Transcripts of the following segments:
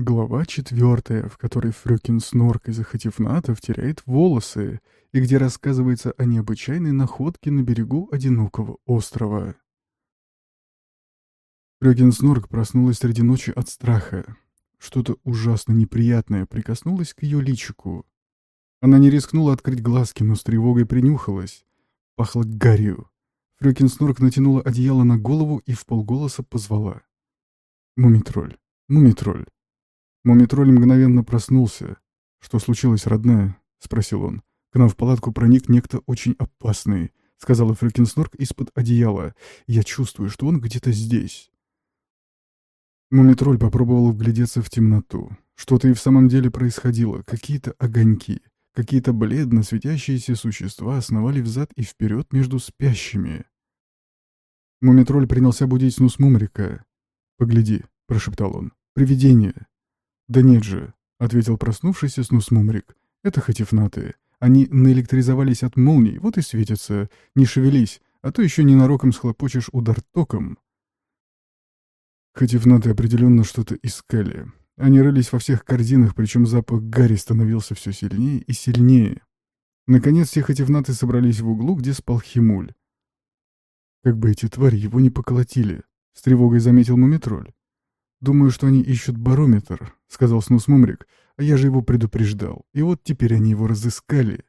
Глава четвертая, в которой Фрёкин Снорк из Ахатифнатов теряет волосы, и где рассказывается о необычайной находке на берегу одинокого острова. Фрёкин Снорк проснулась среди ночи от страха. Что-то ужасно неприятное прикоснулось к ее личику. Она не рискнула открыть глазки, но с тревогой принюхалась. Пахло гарью. Фрёкин Снорк натянула одеяло на голову и вполголоса позвала. «Мумитроль! Мумитроль!» Мумитроль мгновенно проснулся. «Что случилось, родная?» — спросил он. «К нам в палатку проник некто очень опасный», — сказала Фрюкинснорк из-под одеяла. «Я чувствую, что он где-то здесь». Мумитроль попробовал вглядеться в темноту. Что-то и в самом деле происходило, какие-то огоньки, какие-то бледно светящиеся существа основали взад и вперед между спящими. Мумитроль принялся будить снус Мумрика. «Погляди», — прошептал он, — «привидение». «Да нет же», — ответил проснувшийся снус Мумрик. «Это хатифнаты. Они наэлектризовались от молний, вот и светятся. Не шевелись, а то еще ненароком схлопочешь удар током». Хатифнаты определенно что-то искали. Они рылись во всех корзинах, причем запах гари становился все сильнее и сильнее. Наконец все хатифнаты собрались в углу, где спал Химуль. «Как бы эти твари его не поколотили», — с тревогой заметил Мумитроль. «Думаю, что они ищут барометр», — сказал Снус Мумрик, «а я же его предупреждал, и вот теперь они его разыскали».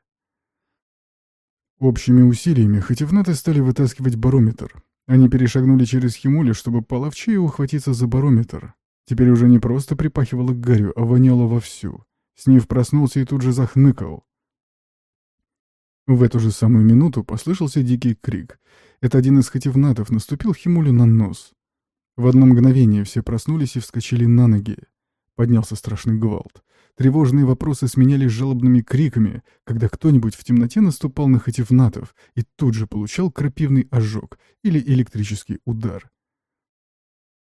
Общими усилиями хативнаты стали вытаскивать барометр. Они перешагнули через Химули, чтобы половчее ухватиться за барометр. Теперь уже не просто припахивало к гарю, а воняло вовсю. Снив проснулся и тут же захныкал. В эту же самую минуту послышался дикий крик. Это один из хативнатов наступил Химулю на нос. В одно мгновение все проснулись и вскочили на ноги. Поднялся страшный гвалт. Тревожные вопросы сменялись жалобными криками, когда кто-нибудь в темноте наступал на хативнатов и тут же получал крапивный ожог или электрический удар.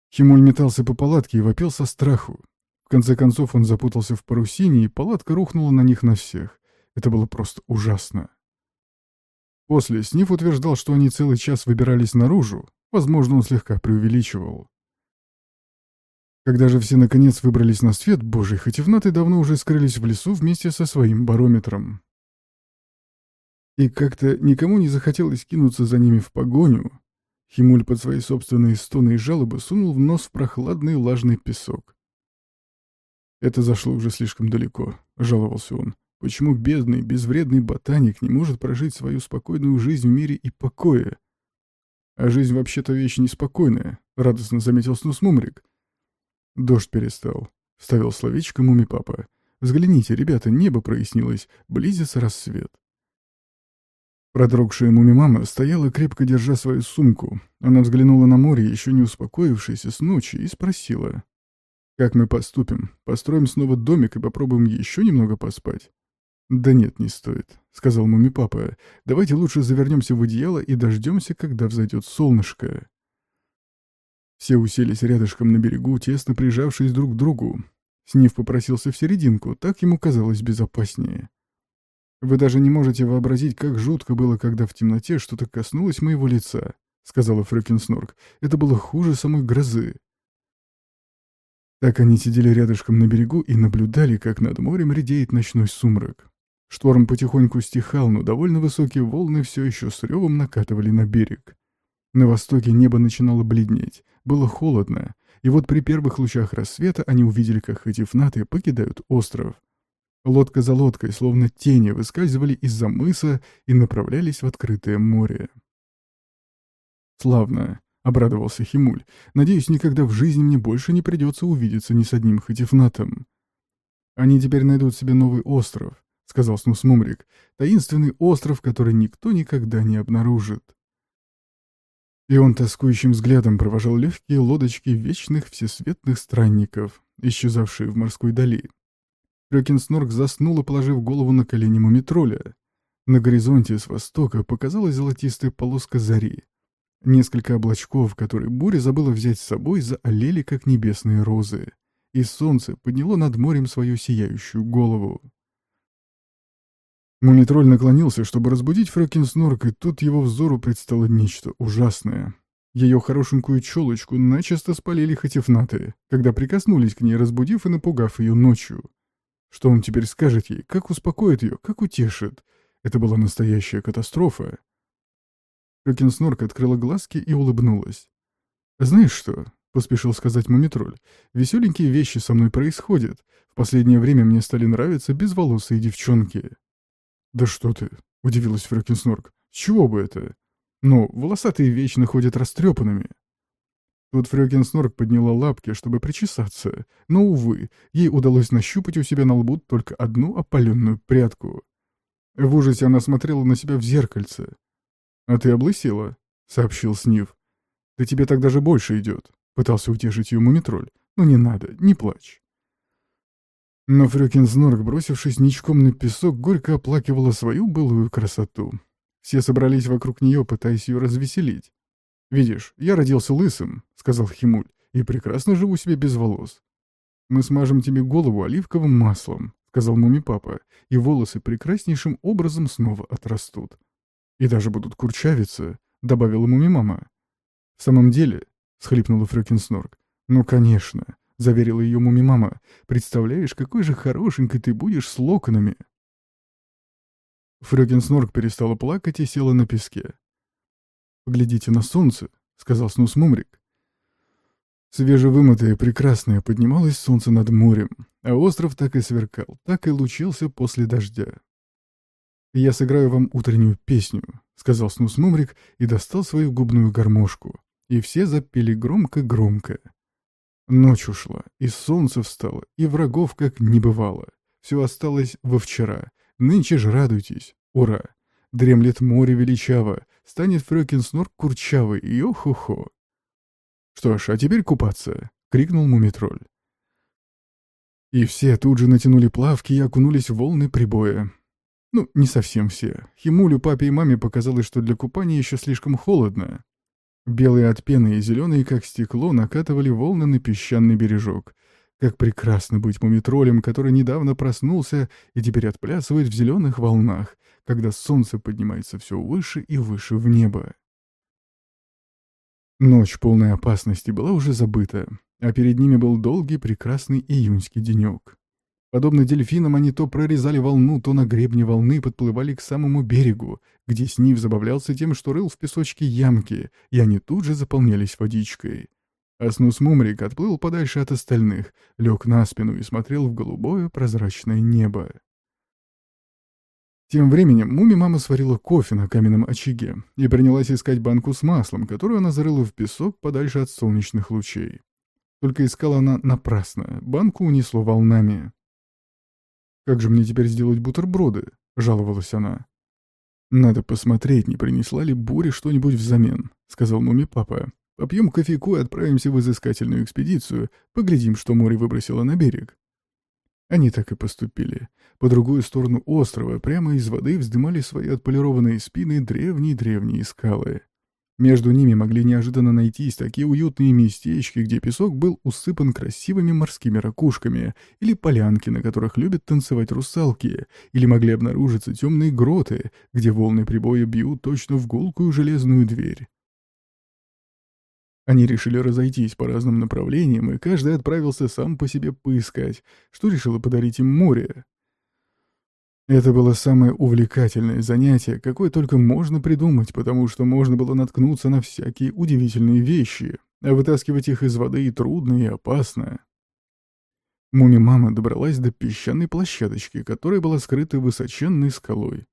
Химуль метался по палатке и вопил со страху. В конце концов он запутался в парусине, и палатка рухнула на них на всех. Это было просто ужасно. После Сниф утверждал, что они целый час выбирались наружу, Возможно, он слегка преувеличивал. Когда же все наконец выбрались на свет божий, хативнаты давно уже скрылись в лесу вместе со своим барометром. И как-то никому не захотелось кинуться за ними в погоню. Химуль под свои собственные стоны и жалобы сунул в нос в прохладный влажный песок. «Это зашло уже слишком далеко», — жаловался он. «Почему бедный, безвредный ботаник не может прожить свою спокойную жизнь в мире и покое?» А жизнь вообще-то вещь неспокойная, — радостно заметил Снус Мумрик. Дождь перестал. Вставил словечко Муми-папа. Взгляните, ребята, небо прояснилось, близится рассвет. Продрогшая муми-мама стояла, крепко держа свою сумку. Она взглянула на море, еще не успокоившись с ночи, и спросила. «Как мы поступим? Построим снова домик и попробуем еще немного поспать?» «Да нет, не стоит», — сказал муми-папа. «Давайте лучше завернемся в одеяло и дождемся, когда взойдет солнышко». Все уселись рядышком на берегу, тесно прижавшись друг к другу. Снив попросился в серединку, так ему казалось безопаснее. «Вы даже не можете вообразить, как жутко было, когда в темноте что-то коснулось моего лица», — сказала Снорк. «Это было хуже самой грозы». Так они сидели рядышком на берегу и наблюдали, как над морем редеет ночной сумрак. Шторм потихоньку стихал, но довольно высокие волны все еще с ревом накатывали на берег. На востоке небо начинало бледнеть, было холодно, и вот при первых лучах рассвета они увидели, как хатифнаты покидают остров. Лодка за лодкой, словно тени, выскальзывали из-за мыса и направлялись в открытое море. «Славно!» — обрадовался Химуль. «Надеюсь, никогда в жизни мне больше не придется увидеться ни с одним хатифнатом. Они теперь найдут себе новый остров, сказал Снус Мумрик. «Таинственный остров, который никто никогда не обнаружит». И он тоскующим взглядом провожал легкие лодочки вечных всесветных странников, исчезавшие в морской дали. Рёкинснорк заснул, положив голову на колени мумитроля. На горизонте с востока показалась золотистая полоска зари. Несколько облачков, которые буря забыла взять с собой, заолели, как небесные розы. И солнце подняло над морем свою сияющую голову. Мумитроль наклонился, чтобы разбудить Фрёкинснорк, и тут его взору предстало нечто ужасное. Ее хорошенькую челочку начисто спалили хатифнаты, когда прикоснулись к ней, разбудив и напугав ее ночью. Что он теперь скажет ей, как успокоит ее, как утешит? Это была настоящая катастрофа. Фрёкинснорк открыла глазки и улыбнулась. «Знаешь что?» — поспешил сказать Мумитроль. «Веселенькие вещи со мной происходят. В последнее время мне стали нравиться безволосые девчонки». «Да что ты!» — удивилась Фрёкинснорк. «С чего бы это?» «Ну, волосатые вечно ходят растрепанными». Тут Фрёкинснорк подняла лапки, чтобы причесаться, но, увы, ей удалось нащупать у себя на лбу только одну опаленную прядку. В ужасе она смотрела на себя в зеркальце. «А ты облысела?» — сообщил Снив. «Да тебе так даже больше идет», — пытался утешить ее мумитроль. «Ну не надо, не плачь». Но Фрёкинснорк, бросившись ничком на песок, горько оплакивала свою былую красоту. Все собрались вокруг нее, пытаясь ее развеселить. «Видишь, я родился лысым», — сказал Химуль, — «и прекрасно живу себе без волос». «Мы смажем тебе голову оливковым маслом», — сказал муми-папа, — «и волосы прекраснейшим образом снова отрастут». «И даже будут курчавиться», — добавила муми-мама. «В самом деле», — схлипнула Фрёкин Снорк, — «ну, конечно», — заверила ее муми-мама, — «представляешь, какой же хорошенькой ты будешь с локонами». Фрёкин перестала плакать и села на песке. «Поглядите на солнце», — сказал Снус Мумрик. Свежевымытое прекрасное поднималось солнце над морем, а остров так и сверкал, так и лучился после дождя. «Я сыграю вам утреннюю песню», — сказал Снус Мумрик и достал свою губную гармошку, и все запели громко-громко. Ночь ушла, и солнце встало, и врагов как не бывало. Все осталось во вчера. Нынче ж радуйтесь. Ура! Дремлет море величаво, станет Фрёкинснор курчавый, йо-хо-хо. «Что ж, а теперь купаться!» — крикнул мумитроль. И все тут же натянули плавки и окунулись в волны прибоя. Ну, не совсем все. Химулю, папе и маме показалось, что для купания еще слишком холодно. Белые от пены и зеленые, как стекло, накатывали волны на песчаный бережок. Как прекрасно быть мумитролем, который недавно проснулся и теперь отплясывает в зеленых волнах, когда солнце поднимается все выше и выше в небо. Ночь полной опасности была уже забыта, а перед ними был долгий прекрасный июньский денек. Подобно дельфинам, они то прорезали волну, то на гребне волны подплывали к самому берегу, где Снив забавлялся тем, что рыл в песочке ямки, и они тут же заполнялись водичкой. Аснус Мумрик отплыл подальше от остальных, лег на спину и смотрел в голубое прозрачное небо. Тем временем Муми-мама сварила кофе на каменном очаге и принялась искать банку с маслом, которую она зарыла в песок подальше от солнечных лучей. Только искала она напрасно, банку унесло волнами. «Как же мне теперь сделать бутерброды?» — жаловалась она. «Надо посмотреть, не принесла ли буря что-нибудь взамен», — сказал Муми-папа. «Попьем кофейку и отправимся в изыскательную экспедицию, поглядим, что море выбросило на берег». Они так и поступили. По другую сторону острова, прямо из воды, вздымали свои отполированные спины древние-древние скалы. Между ними могли неожиданно найтись такие уютные местечки, где песок был усыпан красивыми морскими ракушками, или полянки, на которых любят танцевать русалки, или могли обнаружиться темные гроты, где волны прибоя бьют точно в гулкую железную дверь. Они решили разойтись по разным направлениям, и каждый отправился сам по себе поискать, что решило подарить им море. Это было самое увлекательное занятие, какое только можно придумать, потому что можно было наткнуться на всякие удивительные вещи, а вытаскивать их из воды и трудно, и опасно. Муми-мама добралась до песчаной площадочки, которая была скрыта высоченной скалой.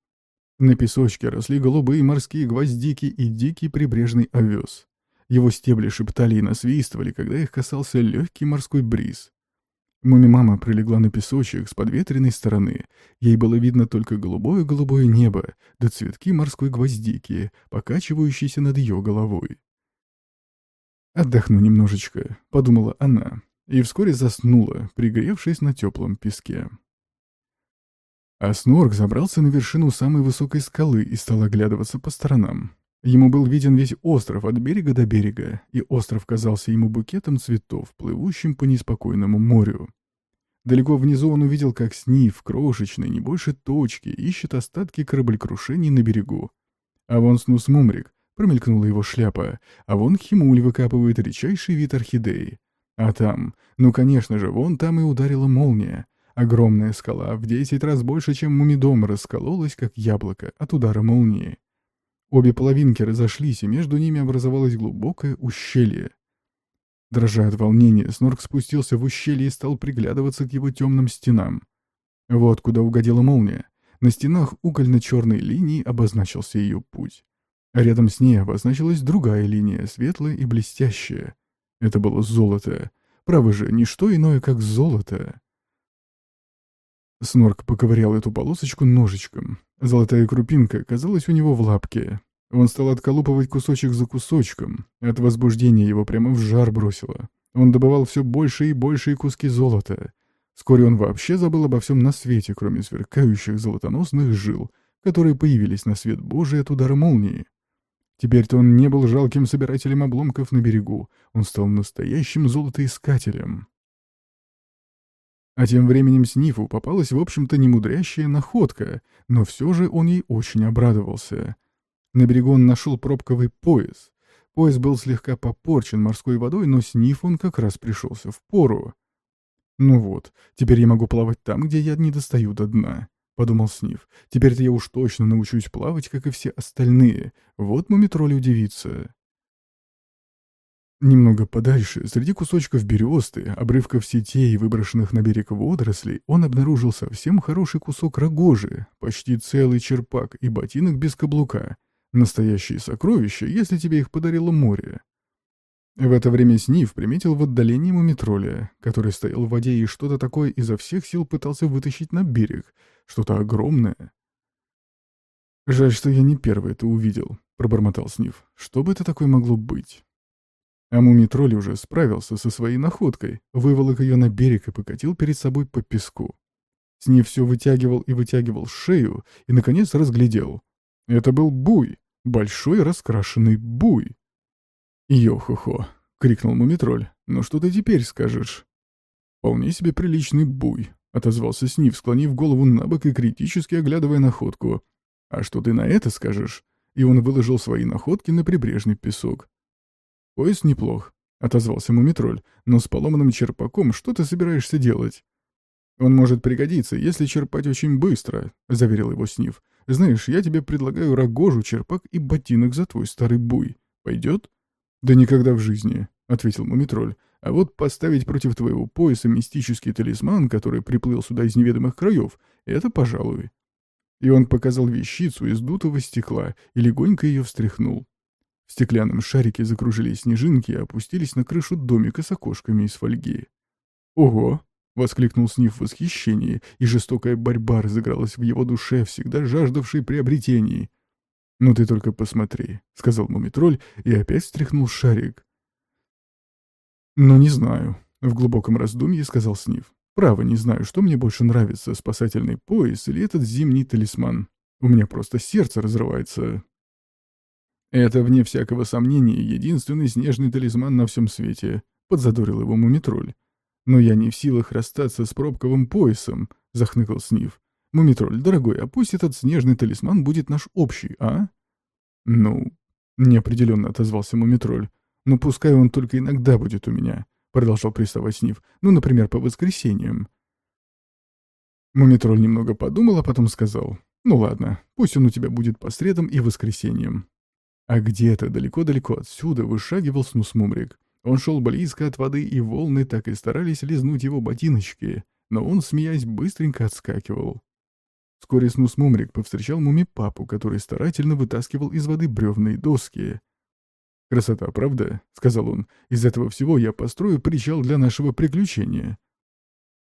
На песочке росли голубые морские гвоздики и дикий прибрежный овес. Его стебли шептали и насвистывали, когда их касался легкий морской бриз. Муми-мама прилегла на песочек с подветренной стороны. Ей было видно только голубое-голубое небо, да цветки морской гвоздики, покачивающиеся над ее головой. «Отдохну немножечко», — подумала она, и вскоре заснула, пригревшись на теплом песке. А Снорк забрался на вершину самой высокой скалы и стал оглядываться по сторонам. Ему был виден весь остров от берега до берега, и остров казался ему букетом цветов, плывущим по неспокойному морю. Далеко внизу он увидел, как снив, крошечный, не больше точки, ищет остатки кораблекрушений на берегу. А вон снус Мумрик промелькнула его шляпа, а вон Химуль выкапывает редчайший вид орхидеи. А там, ну конечно же, вон там и ударила молния. Огромная скала в десять раз больше, чем мумидом, раскололась, как яблоко, от удара молнии. Обе половинки разошлись, и между ними образовалось глубокое ущелье. Дрожа от волнения, Снорк спустился в ущелье и стал приглядываться к его темным стенам. Вот куда угодила молния. На стенах угольно-черной линии обозначился ее путь. А рядом с ней обозначилась другая линия, светлая и блестящая. Это было золото. Право же, не что иное, как золото. Снорк поковырял эту полосочку ножичком. Золотая крупинка казалась у него в лапке. Он стал отколупывать кусочек за кусочком. От возбуждения его прямо в жар бросило. Он добывал все больше и большие куски золота. Вскоре он вообще забыл обо всем на свете, кроме сверкающих золотоносных жил, которые появились на свет Божий от удара молнии. Теперь-то он не был жалким собирателем обломков на берегу, он стал настоящим золотоискателем. А тем временем Снифу попалась, в общем-то, немудрящая находка, но все же он ей очень обрадовался — на берегу он нашел пробковый пояс. Пояс был слегка попорчен морской водой, но сниф он как раз пришелся в пору. «Ну вот, теперь я могу плавать там, где я не достаю до дна», — подумал Сниф. «Теперь-то я уж точно научусь плавать, как и все остальные. Вот мумитроль удивится». Немного подальше, среди кусочков бересты, обрывков сетей и выброшенных на берег водорослей, он обнаружил совсем хороший кусок рогожи, почти целый черпак и ботинок без каблука — Настоящие сокровища, если тебе их подарило море. В это время Снив приметил в отдалении мумитроля, который стоял в воде и что-то такое изо всех сил пытался вытащить на берег, что-то огромное. «Жаль, что я не первый это увидел», — пробормотал Снив. «Что бы это такое могло быть?» А мумитроль уже справился со своей находкой, выволок ее на берег и покатил перед собой по песку. Снив все вытягивал и вытягивал шею и, наконец, разглядел. Это был буй, большой раскрашенный буй. «Йо-хо-хо!» — крикнул мумитроль. «Ну что ты теперь скажешь?» «Вполне себе приличный буй», — отозвался Снив, склонив голову на бок и критически оглядывая находку. «А что ты на это скажешь?» И он выложил свои находки на прибрежный песок. «Пояс неплох», — отозвался мумитроль. «Но с поломанным черпаком что ты собираешься делать?» «Он может пригодиться, если черпать очень быстро», — заверил его Снив. Знаешь, я тебе предлагаю рогожу, черпак и ботинок за твой старый буй. Пойдет?» «Да никогда в жизни», — ответил Мумитроль. «А вот поставить против твоего пояса мистический талисман, который приплыл сюда из неведомых краев, это пожалуй». И он показал вещицу из дутого стекла и легонько ее встряхнул. В стеклянном шарике закружились снежинки и опустились на крышу домика с окошками из фольги. «Ого!» Воскликнул Сниф в восхищении, и жестокая борьба разыгралась в его душе, всегда жаждавшей приобретений. «Ну ты только посмотри», — сказал Мумитроль и опять встряхнул шарик. «Ну не знаю», — в глубоком раздумье сказал Сниф. «Право, не знаю, что мне больше нравится, спасательный пояс или этот зимний талисман. У меня просто сердце разрывается». «Это, вне всякого сомнения, единственный снежный талисман на всем свете», — подзадорил его Мумитроль. «Но я не в силах расстаться с пробковым поясом», — захныкал Снив. «Мумитроль, дорогой, а пусть этот снежный талисман будет наш общий, а?» «Ну...» — неопределенно отозвался Мумитроль. «Ну, пускай он только иногда будет у меня», — продолжал приставать Снив. «Ну, например, по воскресеньям». Мумитроль немного подумал, а потом сказал. «Ну ладно, пусть он у тебя будет по средам и воскресеньям». А где-то далеко-далеко отсюда вышагивал Снус-Мумрик. Он шел близко от воды, и волны так и старались лизнуть его ботиночки, но он, смеясь, быстренько отскакивал. Вскоре Снус Мумрик повстречал муми-папу, который старательно вытаскивал из воды бревные доски. «Красота, правда?» — сказал он. «Из этого всего я построю причал для нашего приключения».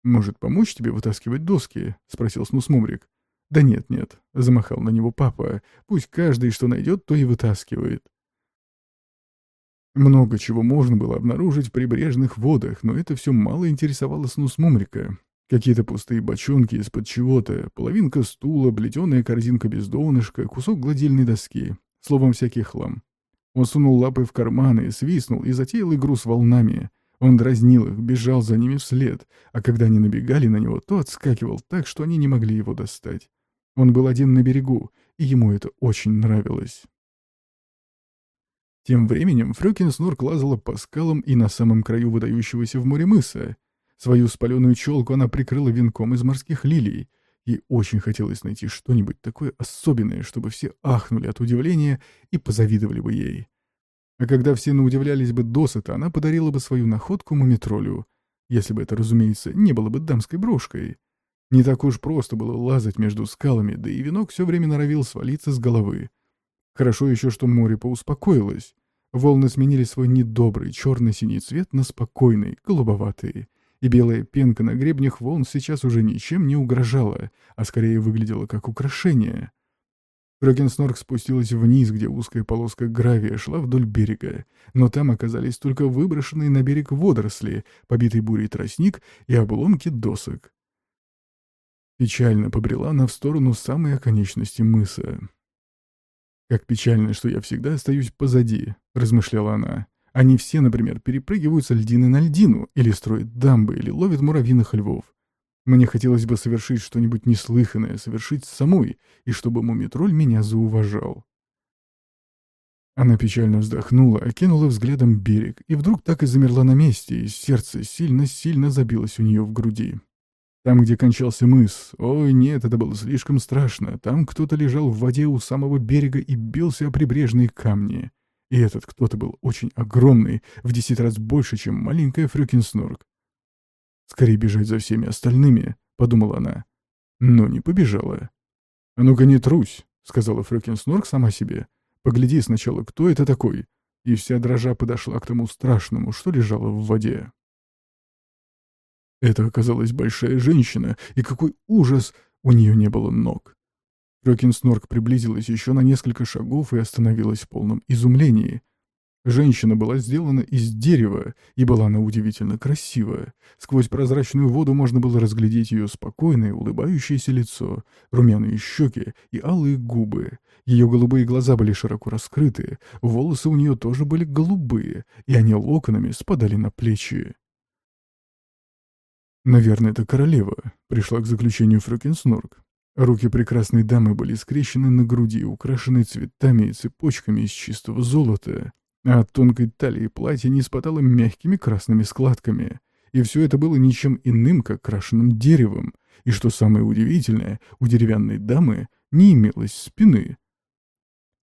«Может, помочь тебе вытаскивать доски?» — спросил Снус Мумрик. «Да нет, нет», — замахал на него папа. «Пусть каждый, что найдет, то и вытаскивает». Много чего можно было обнаружить в прибрежных водах, но это все мало интересовало снус Мумрика. Какие-то пустые бочонки из-под чего-то, половинка стула, плетеная корзинка без донышка, кусок гладильной доски. Словом, всякий хлам. Он сунул лапы в карманы, свистнул и затеял игру с волнами. Он дразнил их, бежал за ними вслед, а когда они набегали на него, то отскакивал так, что они не могли его достать. Он был один на берегу, и ему это очень нравилось. Тем временем Фрёкин Снорк лазала по скалам и на самом краю выдающегося в море мыса. Свою спаленную челку она прикрыла венком из морских лилий. Ей очень хотелось найти что-нибудь такое особенное, чтобы все ахнули от удивления и позавидовали бы ей. А когда все наудивлялись бы досыта, она подарила бы свою находку мумитролю. Если бы это, разумеется, не было бы дамской брошкой. Не так уж просто было лазать между скалами, да и венок все время норовил свалиться с головы. Хорошо еще, что море поуспокоилось. Волны сменили свой недобрый черно-синий цвет на спокойный, голубоватый. И белая пенка на гребнях волн сейчас уже ничем не угрожала, а скорее выглядела как украшение. Фрёкинснорк спустилась вниз, где узкая полоска гравия шла вдоль берега, но там оказались только выброшенные на берег водоросли, побитый бурей тростник и обломки досок. Печально побрела она в сторону самой оконечности мыса. «Как печально, что я всегда остаюсь позади», — размышляла она. «Они все, например, перепрыгивают с льдины на льдину, или строят дамбы, или ловят муравьиных львов. Мне хотелось бы совершить что-нибудь неслыханное, совершить самой, и чтобы мумитроль меня зауважал». Она печально вздохнула, окинула взглядом берег, и вдруг так и замерла на месте, и сердце сильно-сильно забилось у нее в груди. Там, где кончался мыс. Ой, нет, это было слишком страшно. Там кто-то лежал в воде у самого берега и бился о прибрежные камни. И этот кто-то был очень огромный, в десять раз больше, чем маленькая Фрюкинснорк. «Скорее бежать за всеми остальными», — подумала она. Но не побежала. «А ну-ка не трусь», — сказала Фрюкинснорк сама себе. «Погляди сначала, кто это такой?» И вся дрожа подошла к тому страшному, что лежало в воде. Это оказалась большая женщина, и какой ужас! У нее не было ног. Фрёкинснорк приблизилась еще на несколько шагов и остановилась в полном изумлении. Женщина была сделана из дерева, и была она удивительно красивая. Сквозь прозрачную воду можно было разглядеть ее спокойное, улыбающееся лицо, румяные щеки и алые губы. Ее голубые глаза были широко раскрыты, волосы у нее тоже были голубые, и они локонами спадали на плечи. Наверное, это королева, пришла к заключению Фрёкинснорк. Руки прекрасной дамы были скрещены на груди, украшены цветами и цепочками из чистого золота, а от тонкой талии платье не спадало мягкими красными складками. И все это было ничем иным, как крашеным деревом. И что самое удивительное, у деревянной дамы не имелось спины.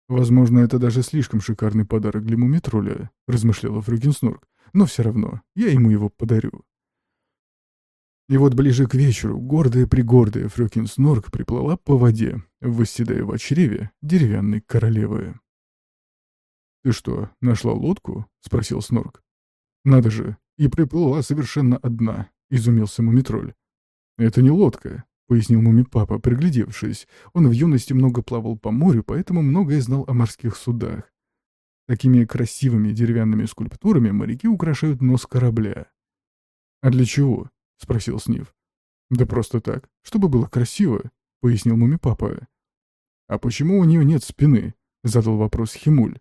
«Возможно, это даже слишком шикарный подарок для мумитроля», — размышляла Фрюгенснорк. «Но все равно, я ему его подарю». И вот ближе к вечеру гордая-пригордая Фрёкин Снорк приплыла по воде, восседая в чреве деревянной королевы. «Ты что, нашла лодку?» — спросил Снорк. «Надо же, и приплыла совершенно одна», — изумился Мумитроль. «Это не лодка», — пояснил Мумипапа, приглядевшись. Он в юности много плавал по морю, поэтому многое знал о морских судах. Такими красивыми деревянными скульптурами моряки украшают нос корабля. «А для чего?» — спросил Снив. «Да просто так, чтобы было красиво», — пояснил муми-папа. «А почему у нее нет спины?» — задал вопрос Химуль.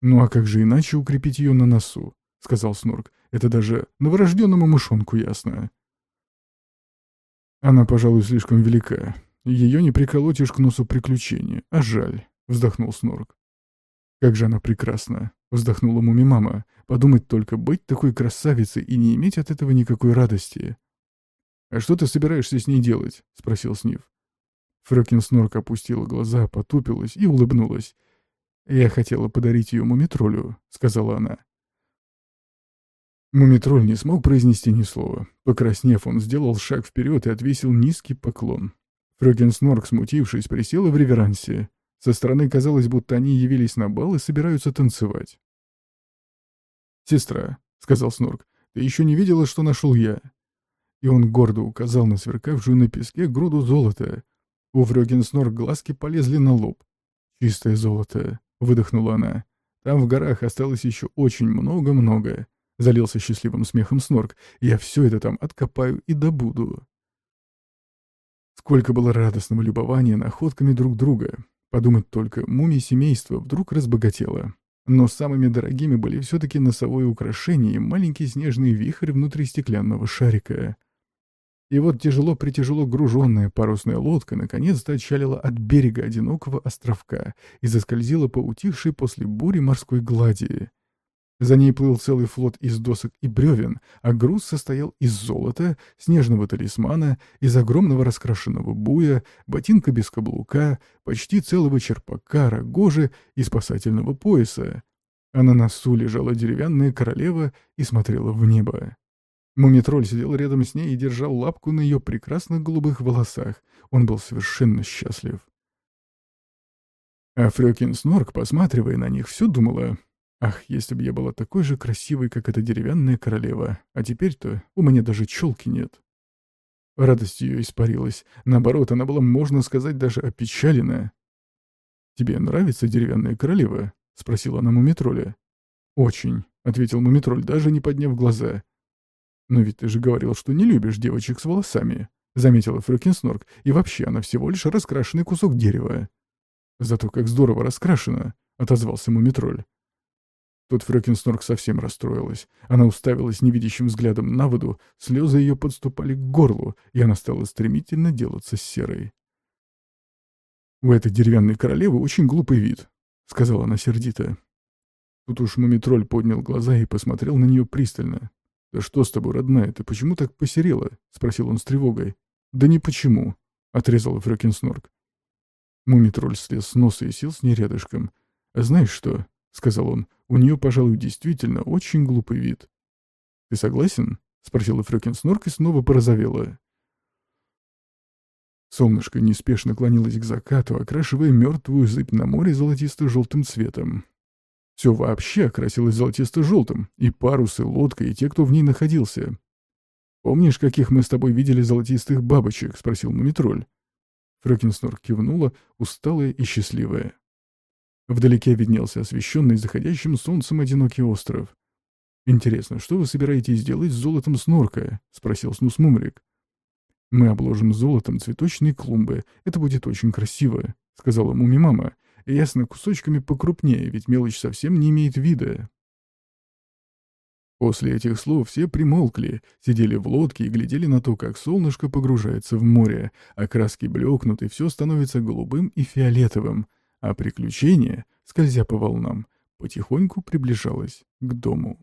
«Ну а как же иначе укрепить ее на носу?» — сказал Снорк. «Это даже новорожденному мышонку ясно». «Она, пожалуй, слишком велика. Ее не приколотишь к носу приключения, а жаль», — вздохнул Снорк. «Как же она прекрасна!» — вздохнула муми-мама. «Подумать только, быть такой красавицей и не иметь от этого никакой радости!» «А что ты собираешься с ней делать?» — спросил Снив. Фрёкин Снорк опустила глаза, потупилась и улыбнулась. «Я хотела подарить ее мумитролю», — сказала она. Мумитроль не смог произнести ни слова. Покраснев, он сделал шаг вперед и отвесил низкий поклон. Фрёкин Снорк, смутившись, присела в реверансе. Со стороны казалось, будто они явились на бал и собираются танцевать. «Сестра», — сказал Снорк, — «ты еще не видела, что нашел я?» И он гордо указал на сверкавшую на песке груду золота. У Фрёген Снорк глазки полезли на лоб. «Чистое золото», — выдохнула она. «Там в горах осталось еще очень много-много», — залился счастливым смехом Снорк. «Я все это там откопаю и добуду». Сколько было радостного любования находками друг друга. Подумать только, мумия семейства вдруг разбогатела. Но самыми дорогими были все-таки носовое украшение и маленький снежный вихрь внутри стеклянного шарика. И вот тяжело-притяжело груженная парусная лодка наконец-то отчалила от берега одинокого островка и заскользила по утихшей после бури морской глади. За ней плыл целый флот из досок и бревен, а груз состоял из золота, снежного талисмана, из огромного раскрашенного буя, ботинка без каблука, почти целого черпака, рогожи и спасательного пояса. А на носу лежала деревянная королева и смотрела в небо. Мумитроль сидел рядом с ней и держал лапку на ее прекрасных голубых волосах. Он был совершенно счастлив. А Фрёкин Снорк, посматривая на них, все думала, «Ах, если бы я была такой же красивой, как эта деревянная королева, а теперь-то у меня даже челки нет». Радость ее испарилась. Наоборот, она была, можно сказать, даже опечалена. «Тебе нравится деревянная королева?» — спросила она Мумитроля. «Очень», — ответил Мумитроль, даже не подняв глаза. «Но ведь ты же говорил, что не любишь девочек с волосами», — заметила Фрёкинснорк, «и вообще она всего лишь раскрашенный кусок дерева». «Зато как здорово раскрашена», — отозвался Мумитроль. Тут Фрёкинснорк совсем расстроилась. Она уставилась невидящим взглядом на воду, слезы ее подступали к горлу, и она стала стремительно делаться серой. «У этой деревянной королевы очень глупый вид», — сказала она сердито. Тут уж Мумитроль поднял глаза и посмотрел на нее пристально. «Да что с тобой, родная, ты почему так посерела?» — спросил он с тревогой. «Да не почему», — отрезала Фрёкин Снорк. Мумитроль слез с носа и сел с ней рядышком. «А знаешь что?» — сказал он. «У нее, пожалуй, действительно очень глупый вид». «Ты согласен?» — спросила Фрёкин и снова порозовела. Солнышко неспешно клонилось к закату, окрашивая мертвую зыбь на море золотисто-желтым цветом. Все вообще окрасилось золотисто-желтым, и парусы, лодка, и те, кто в ней находился. «Помнишь, каких мы с тобой видели золотистых бабочек?» — спросил Мумитроль. Фрёкинснор кивнула, усталая и счастливая. Вдалеке виднелся освещенный заходящим солнцем одинокий остров. «Интересно, что вы собираетесь делать с золотом снорка?» — спросил Снус Мумрик. «Мы обложим золотом цветочные клумбы. Это будет очень красиво», — сказала Муми-мама. Ясно, кусочками покрупнее, ведь мелочь совсем не имеет вида. После этих слов все примолкли, сидели в лодке и глядели на то, как солнышко погружается в море, а краски блекнут, и все становится голубым и фиолетовым, а приключение, скользя по волнам, потихоньку приближалось к дому.